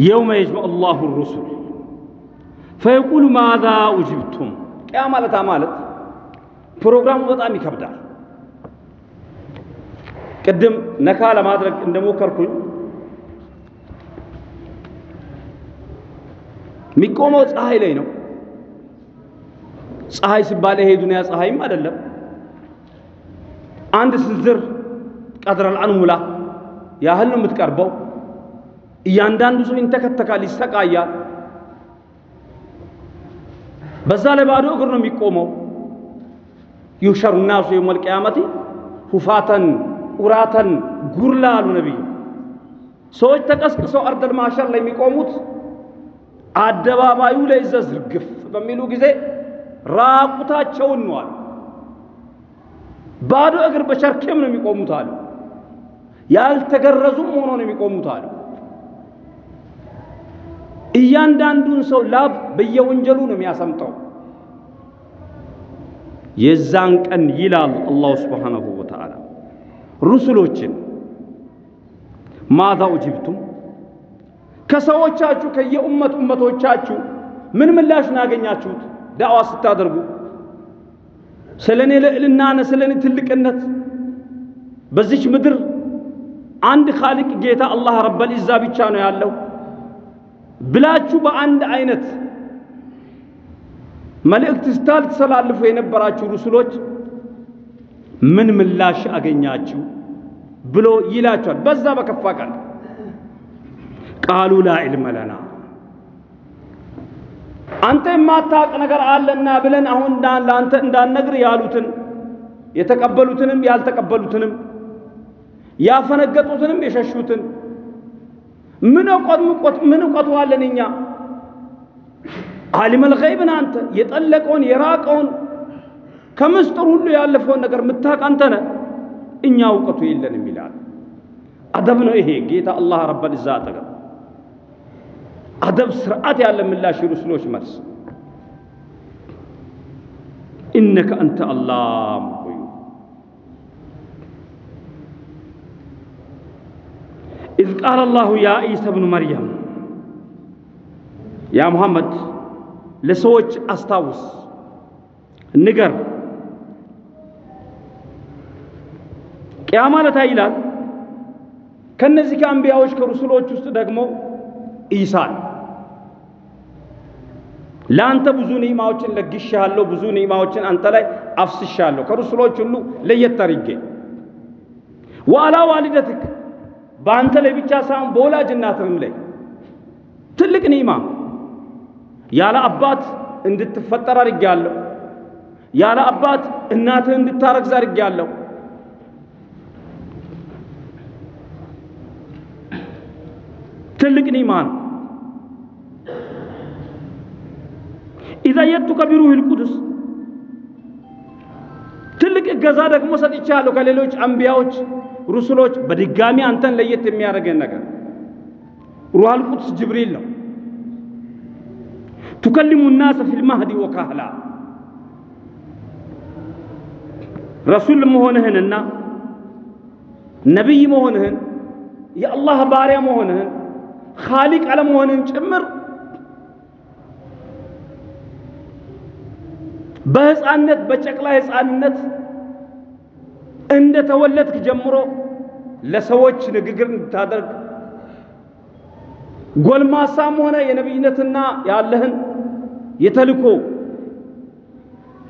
የውመ የጅመዑ ላሁ ሩሱል ፈየቁሉ ማዛ ኡጅብቱም ቅያ ማለታ ማለት ፕሮግራሙ በጣም ይከብዳል። ቅድም ነካ ለማድረግ እንደሞከርኩኝ የሚቆመው ፀሐይ ላይ ነው። ፀሐይ ሲባል ይሄ ዱንያ ፀሐይም አይደለም። አንድ ስንዝር ቀድረል አንሙላ ያህል ነው የምትቀርበው። እያንዳንዱ ሰው ይንተከተካል፣ ይሰቃያል። በዛ ላይ ባዶ እግር ነው የሚቆመው። ዩሸሩ ናሱ የውመል ቂያመቲ ሁፋተን ኡራተን ጉርላ አሉ ነቢዩ። ሰዎች ተቀስቅሰው አርደል ማሸር ላይ የሚቆሙት አደባባዩ ላይ እዛ ዝርግፍ በሚሉ ጊዜ ራቁታቸውን ነው ባዶ እግር በቸርኬም ነው የሚቆሙት አሉ። ያልተገረዙም ሆኖ ነው የሚቆሙት አሉ። እያንዳንዱን ሰው ላብ በየወንጀሉ ነው የሚያሰምጠው። የዛን ቀን ይላል አላሁ ስብሓነሁ ወተዓላ ሩሱሎችን ማዛ ኡጅብቱም ከሰዎቻችሁ ከየኡመት ኡመቶቻችሁ ምን ምላሽ ነው ያገኛችሁት? ዳዕዋ ስታደርጉ ስለ እኔ ልዕልናነ ስለ እኔ ትልቅነት በዚች ምድር አንድ ኻሊቅ ጌታ አላህ ረበል ኢዛ ብቻ ነው ያለው ብላችሁ በአንድ አይነት መልእክት ስታልተላልፉ የነበራችሁ ሩሱሎች ምን ምላሽ አገኛችሁ ብሎ ይላቸዋል። በዛ በከፋ ቃል ቃሉ ላ ለና አንተ የማታውቅ ነገር አለና ብለን አሁን ለአንተ እንዳንነግር ያሉትን የተቀበሉትንም ያልተቀበሉትንም ያፈነገጡትንም የሸሹትን ምን እውቀት ምን አለን እኛ ዓሊመል ገይብን አንተ የጠለቀውን የራቀውን ከምስጢር ሁሉ ያለፈውን ነገር የምታውቅ አንተ ነህ። እኛ እውቀቱ የለንም ይላል። አደብ ነው ይሄ። ጌታ አላህ رب العزة አጠገብ አደብ ስርዓት ያለ ምላሽ የሩሱሎች መልስ إنك أنت علام إذ قال الله يا عيسى ابن مريم ያ ሙሐመድ ለሰዎች አስታውስ፣ ንገር። ቅያ ማለታ ይላል ከነዚህ ከአንቢያዎች ከሩሱሎች ውስጥ ደግሞ ኢሳን ለአንተ ብዙ ኒዕማዎችን ለግሻለሁ፣ ብዙ ኒዕማዎችን አንተ ላይ አፍስሻለሁ። ከሩሱሎች ሁሉ ለየት አድርጌ ወአላ ዋሊደትክ በአንተ ላይ ብቻ ሳይሆን በወላጅ እናትህም ላይ ትልቅ ኒዕማ ያለ አባት እንድትፈጠር አድርጌያለሁ። ያለ አባት እናትህ እንድታረግዝ አድርጌያለሁ። ትልቅ ኒዕማ ነው። ኢዛ የቱከ ቢሩሂል ቁዱስ ትልቅ እገዛ ደግሞ ሰጥቻለሁ ከሌሎች አንቢያዎች ሩሱሎች በድጋሚ አንተን ለየት የሚያደርገን ነገር ሩሃል ቁድስ ጅብሪል ነው። ቱከሊሙ ናሰ ፊል ማህዲ ወካህላ ረሱል መሆንህንና ነቢይ መሆንህን የአላህ ባሪያ መሆንህን ኻሊቅ አለመሆንህን ጭምር በህፃንነት በጨቅላ ህፃንነት እንደ ተወለድክ ጀምሮ ለሰዎች ንግግር እንድታደርግ ጎልማሳም ሆነ የነቢይነትና ያለህን የተልኮ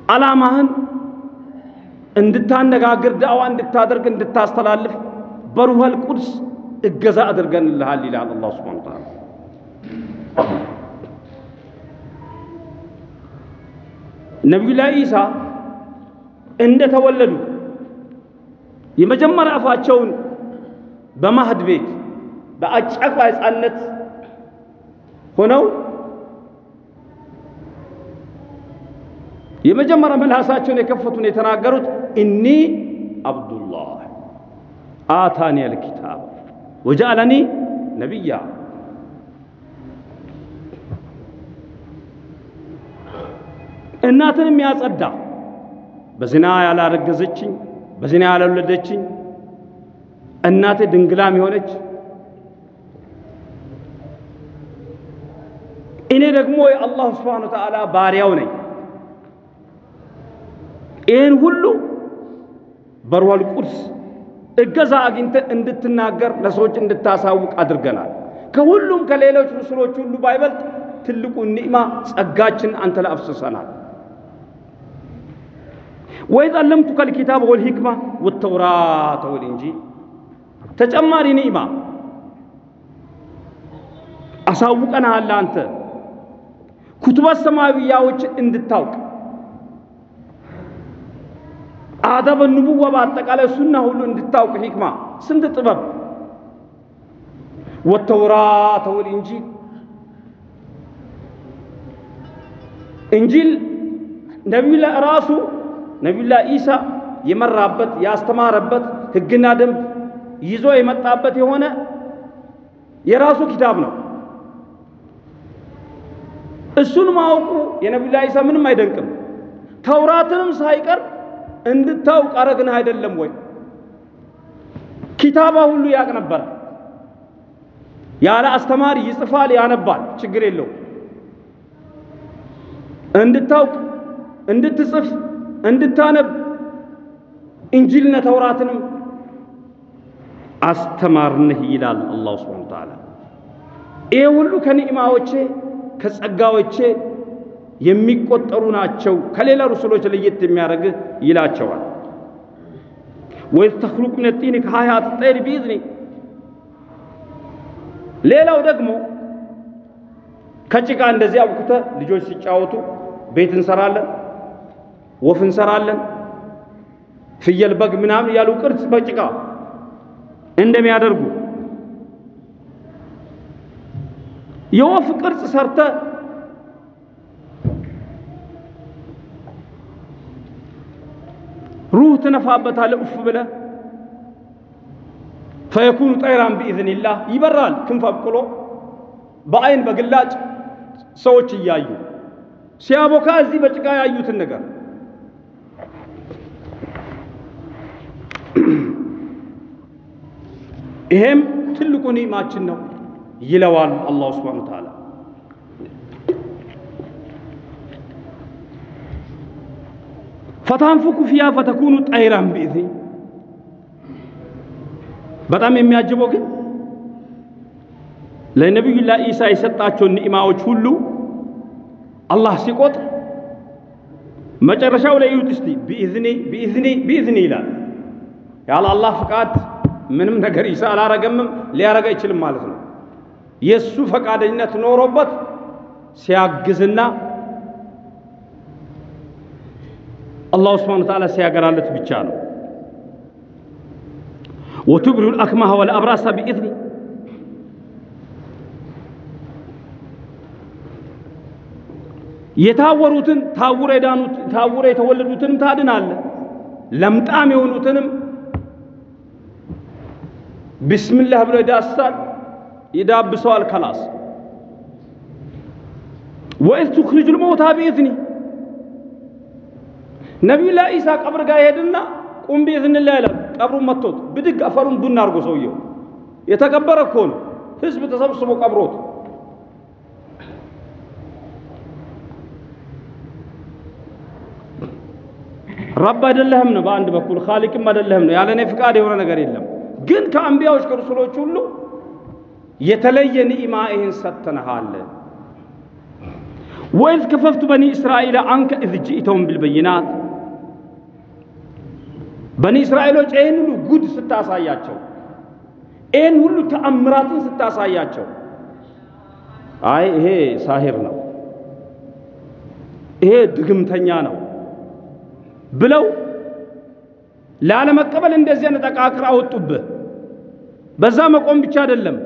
ዓላማህን እንድታነጋግር ዳዕዋ እንድታደርግ እንድታስተላልፍ በሩሃል ቁድስ እገዛ አድርገንልሃል ይላል አላህ ሱብሓነሁ ወተዓላ። ነቢዩላህ ኢሳ እንደ ተወለዱ የመጀመሪያ አፋቸውን በማህድ ቤት በአጨቋ ሕፃንነት ሆነው የመጀመሪያ ምላሳቸውን የከፈቱን የተናገሩት እኒ አብዱላህ አታኒ አልኪታብ ወጀዐለኒ ነቢያ። እናትንም ያጸዳ በዝና ያላረገዘችኝ በዝና ያልወለደችኝ እናቴ ድንግላም የሆነች እኔ ደግሞ የአላህ ስብሓነ ወተዓላ ባሪያው ነኝ። ይህን ሁሉ በሩሃል ቁድስ እገዛ አግኝተ እንድትናገር ለሰዎች እንድታሳውቅ አድርገናል። ከሁሉም ከሌሎች ሩሱሎች ሁሉ ባይበልጥ ትልቁ ኒዕማ ጸጋችን አንተ ላይ አፍስሰናል። ወኢዝ አለምቱከ ልኪታብ ወልሂክማ ወተውራተ ወልኢንጂል ተጨማሪ ኒዕማ አሳውቀናል። አንተ። ኩቱበ ሰማያዊያዎችን እንድታውቅ። አደበ ንቡዋ በአጠቃላይ ሱና ሁሉ እንድታውቅ ሂክማ። ስንት ጥበብ? ወተውራተ ወልኢንጂል። እንጂል ነቢዩላህ ራሱ ነቢዩላህ ኢሳ የመራበት ያስተማረበት ሕግና ደንብ ይዞ የመጣበት የሆነ የራሱ ኪታብ ነው። እሱን ማወቁ የነቢዩላህ ኢሳ ምንም አይደንቅም። ተውራትንም ሳይቀር እንድታውቅ አረግንህ አይደለም ወይ? ኪታባ ሁሉ ያቅ ነበር። ያለ አስተማሪ ይጽፋል፣ ያነባል፣ ችግር የለው። እንድታውቅ እንድትጽፍ እንድታነብ እንጂልና ተውራትንም አስተማርንህ ይላል አላሁ ስብሓነ ወተዓላ። ይሄ ሁሉ ከኒዕማዎቼ ከጸጋዎቼ የሚቆጠሩ ናቸው። ከሌላ ሩሱሎች ለየት የሚያደርግህ ይላቸዋል። ወኢዝ ተኽሉቁ ሚነ ጢኒ ከሀያት ጠይር ቢኢዝኒ። ሌላው ደግሞ ከጭቃ እንደዚህ አብኩተ ልጆች ሲጫወቱ ቤት እንሰራለን፣ ወፍ እንሰራለን፣ ፍየል፣ በግ ምናምን ያሉ ቅርጽ በጭቃ እንደሚያደርጉ። የወፍ ቅርጽ ሰርተ ሩህ ትነፋበታለህ ኡፍ ብለህ ፈየኩኑ ጠይራን ቢኢዝኒላህ። ይበራል ክንፍ አብቅሎ በአይን በግላጭ ሰዎች እያዩ ሲያቦካ እዚህ በጭቃ ያዩትን ነገር ይሄም ትልቁ ኒዕማችን ነው ይለዋል አላሁ ስብሓነሁ ወተዓላ። فتنفخ فيها فتكون طيرا بإذني። በጣም የሚያጅበው ግን ለነቢዩላህ ኢሳ የሰጣቸውን ኒዕማዎች ሁሉ አላህ ሲቆጥር መጨረሻው ላይ እዩት እስቲ بإذني بإذني بإذني ይላል። ያለ አላህ ፍቃድ ምንም ነገር ኢሳ አላረገምም ሊያረግ አይችልም ማለት ነው። የእሱ ፈቃደኝነት ኖሮበት ሲያግዝና አላሁ ስብሓነሁ ወተዓላ ሲያገራለት ብቻ ነው። ወቱብሪኡል አክማሀ ወልአብራሰ ቢኢዝኒ የታወሩትን ታውረ የዳኑት ታውረ የተወለዱትንም ታድናለ። ለምጣም የሆኑትንም ቢስሚላህ ብሎ ይዳስሳል፣ ይዳብሰዋል። خلاص وإذ تخرج الموتى بإذني ነቢዩላህ ኢሳ ቀብር ጋር ሄድና قم بإذن الله ይላል። ቀብሩን መቶት ብድግ አፈሩን ቡን አድርጎ ሰውየው የተቀበረ እኮ ነው። ህዝብ ተሰብስቦ ቀብሮት رب አይደለህም ነው በአንድ በኩል ኻሊቅም አይደለህም ነው። ያለ እኔ ፍቃድ የሆነ ነገር የለም። ግን ከአንቢያዎች ከሩሱሎች ሁሉ የተለየ ኒዕማ ይህን ሰጥተንሀል። وإذ كففت بني إسرائيل عنك إذ جئتهم بالبينات በኒ እስራኤሎች ይህን ሁሉ ጉድ ስታሳያቸው፣ ይህን ሁሉ ተአምራትን ስታሳያቸው፣ አይ ይሄ ساحر ነው፣ ይሄ ድግምተኛ ነው ብለው ላለመቀበል እንደዚህ አይነት አቃቅር አወጡብህ። በዛ መቆም ብቻ አይደለም፣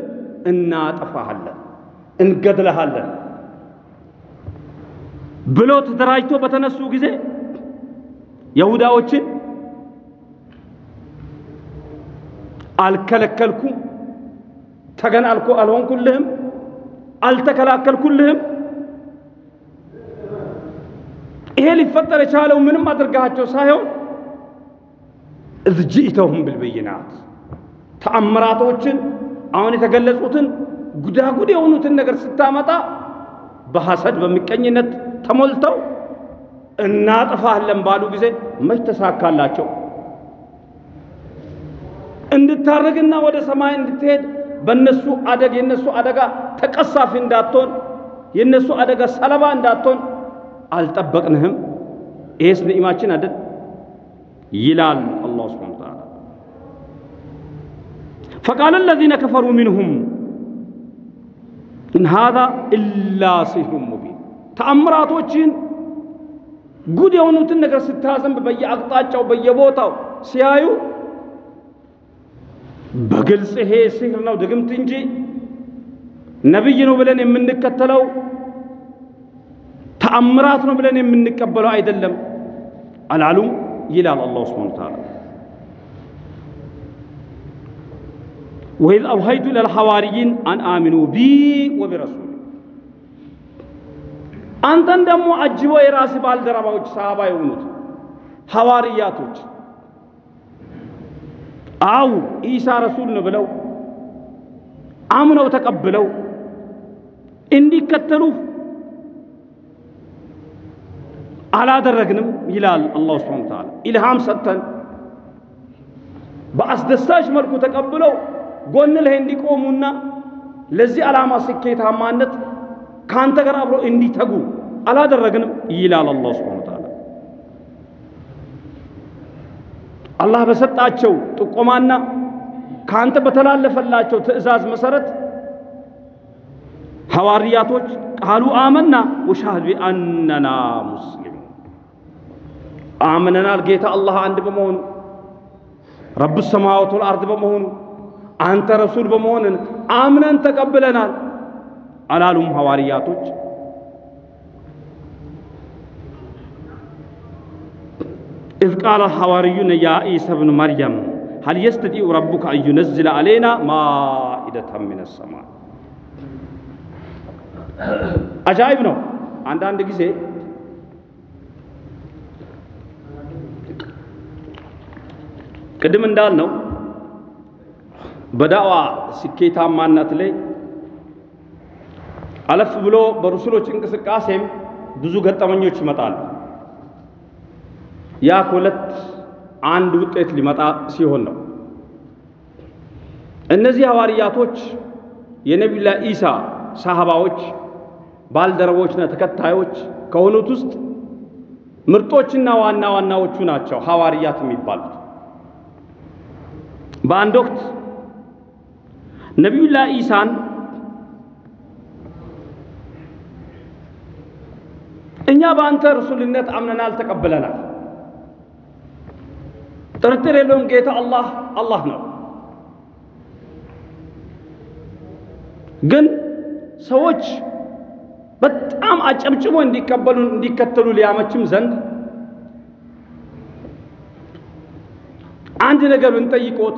እናጠፋሃለን፣ እንገድለሃለን ብለው ተደራጅቶ በተነሱ ጊዜ የሁዳዎችን አልከለከልኩም፣ ተገን አልኮ አልሆንኩልህም፣ አልተከላከልኩልህም። ይሄ ሊፈጠር የቻለው ምንም አድርጋቸው ሳይሆን እዝ ጅእተሁም ተአምራቶችን አሁን የተገለጹትን ጉዳጉድ የሆኑትን ነገር ስታመጣ በሐሰድ በምቀኝነት ተሞልተው እናጥፋለን ባሉ ጊዜ መች ተሳካላቸው? እንድታረግና ወደ ሰማይ እንድትሄድ በእነሱ አደግ የእነሱ አደጋ ተቀሳፊ እንዳትሆን የእነሱ አደጋ ሰለባ እንዳትሆን አልጠበቅንህም? ይሄስ ንዕማችን አይደል? ይላል الله سبحانه وتعالى። فقال الذين كفروا منهم إن هذا إلا سحر مبين። ተአምራቶችን ጉድ የሆኑትን ነገር ስታዘንብ በየአቅጣጫው በየቦታው ሲያዩ በግልጽ ይሄ سحر ነው ድግምት እንጂ ነቢይ ነው ብለን የምንከተለው ተአምራት ነው ብለን የምንቀበለው አይደለም አላሉም ይላል الله سبحانه وتعالى። وإذ أوحيت إلى الحواريين أن آمنوا بي وبرسولي አንተን ደግሞ አጅበው የራስ ባልደረባዎች ሰሃባ የሆኑት ሐዋርያቶች አው ኢሳ ረሱል ነው ብለው አምነው ተቀብለው እንዲከተሉ አላደረግንም ይላል አላሁ ስብሓነ ወተዓላ። ኢልሃም ሰጥተን በአስደሳች መልኩ ተቀብለው ጎን ላይ እንዲቆሙና ለዚህ ዓላማ ስኬታማነት ከአንተ ጋር አብረው እንዲተጉ አላደረግንም ይላል አላሁ ስብሓነ ወተዓላ። አላህ በሰጣቸው ጥቆማና ከአንተ በተላለፈላቸው ትእዛዝ መሰረት ሐዋርያቶች ቃሉ አመና ወሻህድ ቢአነና ሙስሊም አምነናል ጌታ አላህ አንድ በመሆኑ ረብ ሰማዋት ወልአርድ በመሆኑ አንተ ረሱል በመሆንን አምነን ተቀብለናል አላሉም ሐዋርያቶች إذ قال الحواريون يا عيسى ابن مريم هل يستطيع ربك أن ينزل علينا مائدة من السماء አጃይብ ነው። አንዳንድ ጊዜ ቅድም እንዳልነው በዳዋ ስኬታማነት ላይ አለፍ ብሎ በሩሱሎች እንቅስቃሴም ብዙ ገጠመኞች ይመጣሉ። ያ ከሁለት አንድ ውጤት ሊመጣ ሲሆን ነው። እነዚህ ሐዋርያቶች የነቢዩላህ ኢሳ ሳሃባዎች ባልደረቦችና ተከታዮች ከሆኑት ውስጥ ምርጦችና ዋና ዋናዎቹ ናቸው ሐዋርያት የሚባሉት። በአንድ ወቅት ነቢዩላህ ኢሳን እኛ በአንተ ረሱልነት አምነናል፣ ተቀብለናል። ጥርጥር የለውም ጌታ አላህ አላህ ነው። ግን ሰዎች በጣም አጨብጭቦ እንዲቀበሉ እንዲከተሉ ሊያመችም ዘንድ አንድ ነገር ብንጠይቆት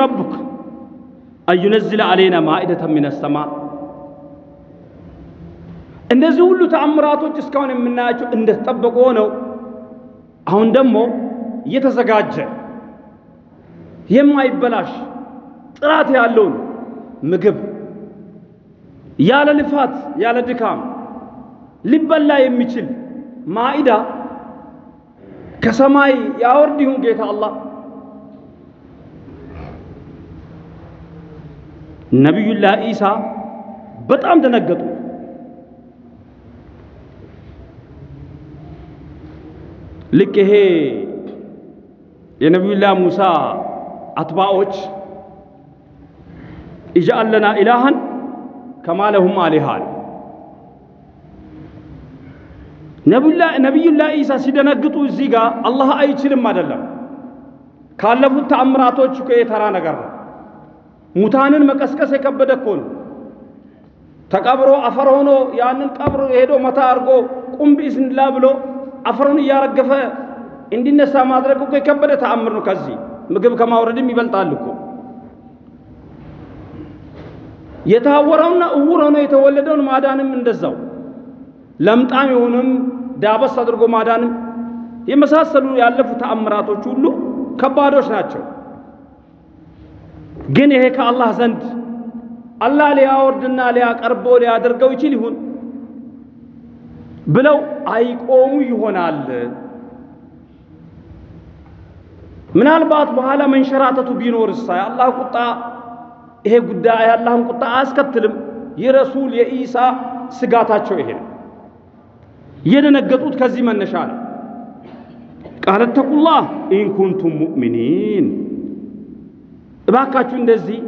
ረቡክ አዩነዝለ አሌና ማኢደተ ሚነ ሰማ እነዚህ ሁሉ ተአምራቶች እስካሁን የምናያቸው እንደተጠበቁ ሆነው አሁን ደግሞ እየተዘጋጀ የማይበላሽ ጥራት ያለውን ምግብ ያለ ልፋት ያለ ድካም ሊበላ የሚችል ማኢዳ ከሰማይ ያወርድ ይሁን ጌታ አላህ። ነቢዩላህ ኢሳ በጣም ደነገጡ። ልክ ይሄ የነቢዩላህ ሙሳ አትባዎች ኢጅአል ለና ኢላሃን ከማለሁም አሊሃን ነቢዩላህ ኢሳ ሲደነግጡ እዚህ ጋር አላህ አይችልም አይደለም። ካለፉት ተአምራቶች የተራ ነገር ነው። ሙታንን መቀስቀስ የከበደ እኮ ነው። ተቀብሮ አፈር ሆኖ ያንን ቀብር ሄዶ መታ አድርጎ ቁም ቢኢዝኒላህ ብሎ አፈሩን እያረገፈ እንዲነሳ ማድረግ እኮ የከበደ ተአምር ነው። ከዚህ ምግብ ከማውረድም ይበልጣል እኮ። የታወረውና እውር ሆኖ የተወለደውን ማዳንም እንደዛው ለምጣም የሆንም ዳበስ አድርጎ ማዳንም የመሳሰሉ ያለፉ ተአምራቶች ሁሉ ከባዶች ናቸው። ግን ይሄ ከአላህ ዘንድ አላህ ሊያወርድና ሊያቀርቦ ሊያደርገው ይችል ይሁን ብለው አይቆሙ ይሆናል። ምናልባት በኋላ መንሸራተቱ ቢኖርሳ የአላህ ቁጣ ይሄ ጉዳይ የአላህን ቁጣ አያስከትልም። የረሱል የኢሳ ስጋታቸው ይሄ ነው። የደነገጡት ከዚህ መነሻ ነው። قال اتقوا الله إن مؤمنين፣ እባካችሁ እንደዚህ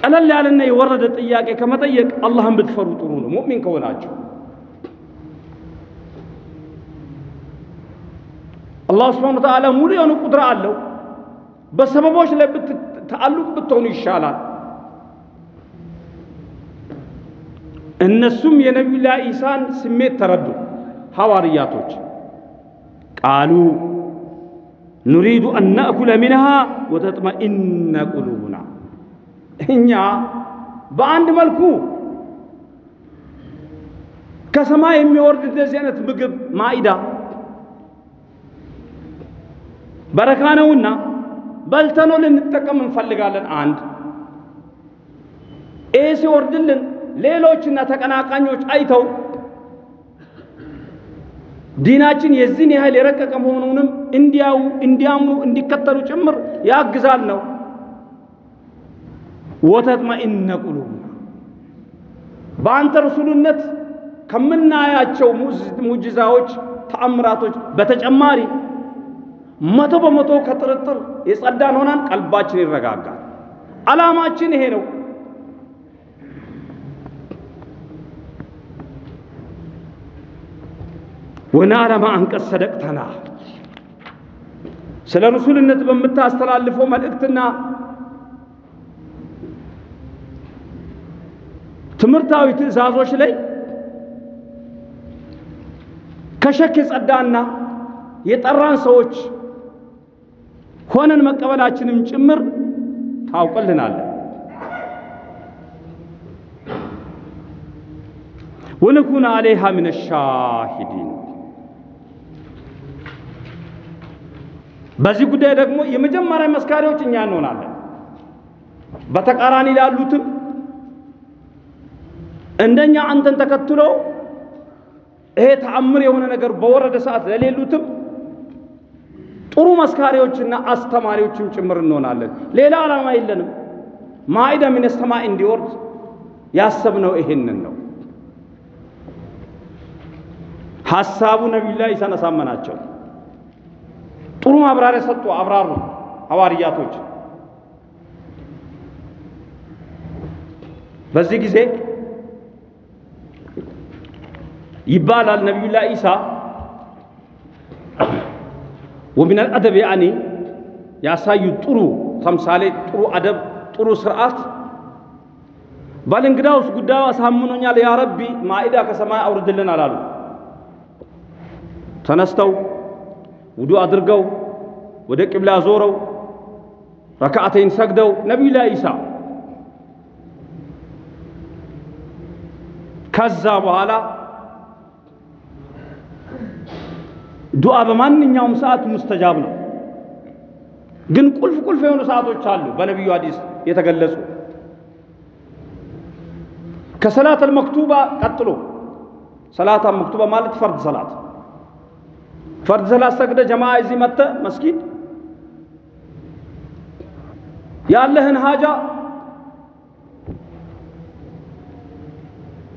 ቀለል ያለና የወረደ ጥያቄ ከመጠየቅ አላህን ብትፈሩ ጥሩ ነው፣ ሙእሚን ከሆናችሁ። አላህ ስብሓነ ወተዓላ ሙሉ የሆነ ቁድራ አለው። በሰበቦች ላይ ተአሉቅ ብትሆኑ ይሻላል። እነሱም የነቢዩላህ ኢሳን ስሜት ተረዱ። ሐዋርያቶች ቃሉ ኑሪዱ አን ናእኩለ ሚንሃ ወተጥመኢነ ቁሉቡና እኛ በአንድ መልኩ ከሰማይ የሚወርድ እንደዚህ አይነት ምግብ ማኢዳ በረካ ነውና በልተኖ ልንጠቀም እንፈልጋለን። አንድ ይህ ሲወርድልን ሌሎችና ተቀናቃኞች አይተው ዲናችን የዚህን ያህል የረቀቀ መሆኑንም እንዲያው እንዲያምኑ እንዲከተሉ ጭምር ያግዛል ነው። ወተጥመኢነ ቁሉቡና በአንተ ረሱልነት ከምናያቸው ሙጅዛዎች፣ ተአምራቶች በተጨማሪ መቶ በመቶ ከጥርጥር የጸዳን ሆናን ቀልባችን ይረጋጋል። ዓላማችን ይሄ ነው። ወነዕለመ አንቀድ ሰደቅተና ስለ ረሱልነት በምታስተላልፈው መልእክትና ትምህርታዊ ትእዛዞች ላይ ከሸክ የጸዳና የጠራን ሰዎች ሆነን መቀበላችንም ጭምር ታውቅልናለን። ወነኩነ አለይሃ ሚነ ሻሂዲን በዚህ ጉዳይ ደግሞ የመጀመሪያ መስካሪዎች እኛ እንሆናለን። በተቃራኒ ላሉትም እንደኛ አንተን ተከትሎ ይሄ ተአምር የሆነ ነገር በወረደ ሰዓት ለሌሉትም ጥሩ መስካሪዎችና አስተማሪዎችም ጭምር እንሆናለን። ሌላ ዓላማ የለንም። ማኢዳ ሚነ ሰማይ እንዲወርድ ያሰብነው ይሄንን ነው። ሐሳቡ ነቢዩላህ ኢሳን አሳመናቸው። ጥሩ ማብራሪያ ሰጡ፣ አብራሩ ሐዋርያቶች። በዚህ ጊዜ ይባላል ነቢዩላህ ኢሳ ወሚን አልአደብ ያኒ ያሳዩት ጥሩ ተምሳሌ፣ ጥሩ አደብ፣ ጥሩ ስርዓት ባል እንግዳውስ ጉዳዩ አሳምኖኛል፣ ያ ረቢ ማኢዳ ከሰማይ አውርድልን አላሉ። ተነስተው ውዱ አድርገው ወደ ቂብላ ዞረው ረካዓተይን ሰግደው ነቢዩላህ ኢሳ ከዛ በኋላ ዱዓ በማንኛውም ሰዓት ሙስተጃብ ነው። ግን ቁልፍ ቁልፍ የሆኑ ሰዓቶች አሉ በነቢዩ ሐዲስ የተገለጹ። ከሰላት አልመክቱባ ቀጥሎ ሰላት አልመክቱባ ማለት ፈርድ ሰላት ፈርድ ሰላት ሰግደ ጀማ እዚህ መጥተ መስጊድ ያለህን ሀጃ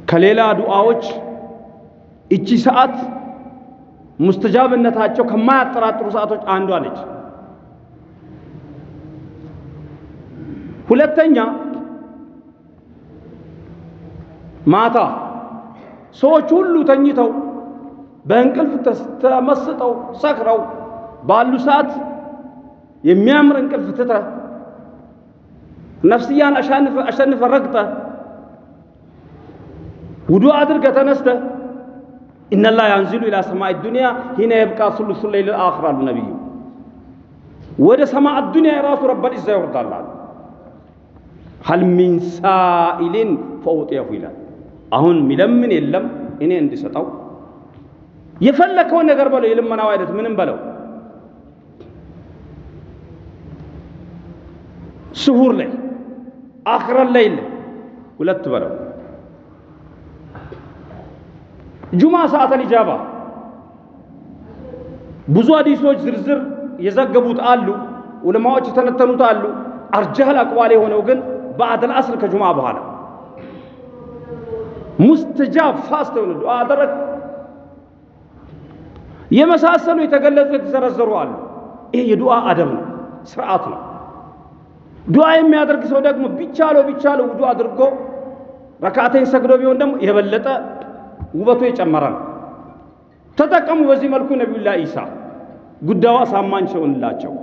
ከሌላ ዱዓዎች እቺ ሰዓት ሙስተጃብነታቸው ከማያጠራጥሩ ሰዓቶች አንዷ ነች። ሁለተኛ ማታ ሰዎች ሁሉ ተኝተው በእንቅልፍ ተመስጠው ሰክረው ባሉ ሰዓት የሚያምር እንቅልፍ ትተህ ነፍስያን አሸንፈ ረግጠ ውዱ አድርገ ተነስተ ኢነላህ ያንዚሉ ኢላ ሰማይ ዱንያ ሂነ የብቃ ሱሉሱ ለይል አኽር አሉ ነቢዩ። ወደ ሰማዕ ዱንያ የራሱ ረበል ኢዛ ይወርዳል አሉ። ሀል ሚን ሳኢሊን ፈውጢየሁ ይላል። አሁን ሚለምን የለም እኔ እንድሰጠው የፈለከውን ነገር በለው። የልመናው አይነት ምንም በለው። ስሁር ላይ አኽረን ላይ ሁለት በለው ጁማ ሰዓት አልኢጃባ ብዙ ሀዲሶች ዝርዝር የዘገቡት አሉ፣ ዑለማዎች የተነተኑት አሉ። አርጃህል አቅዋል የሆነው ግን በአደል አስር ከጁማ በኋላ ሙስተጃብ ፋስት የሆነ ዱዓ አደረግ የመሳሰሉ የተገለጹ የተዘረዘሩ አሉ። ይሄ የዱዓ አደብ ነው፣ ስርዓት ነው። ዱዓ የሚያደርግ ሰው ደግሞ ቢቻለው ቢቻለው ውዱ አድርጎ ረካቴን ሰግዶ ቢሆን ደግሞ የበለጠ ውበቱ የጨመረ ነው። ተጠቀሙ። በዚህ መልኩ ነቢዩላህ ኢሳ ጉዳዩ አሳማኝ ሲሆንላቸው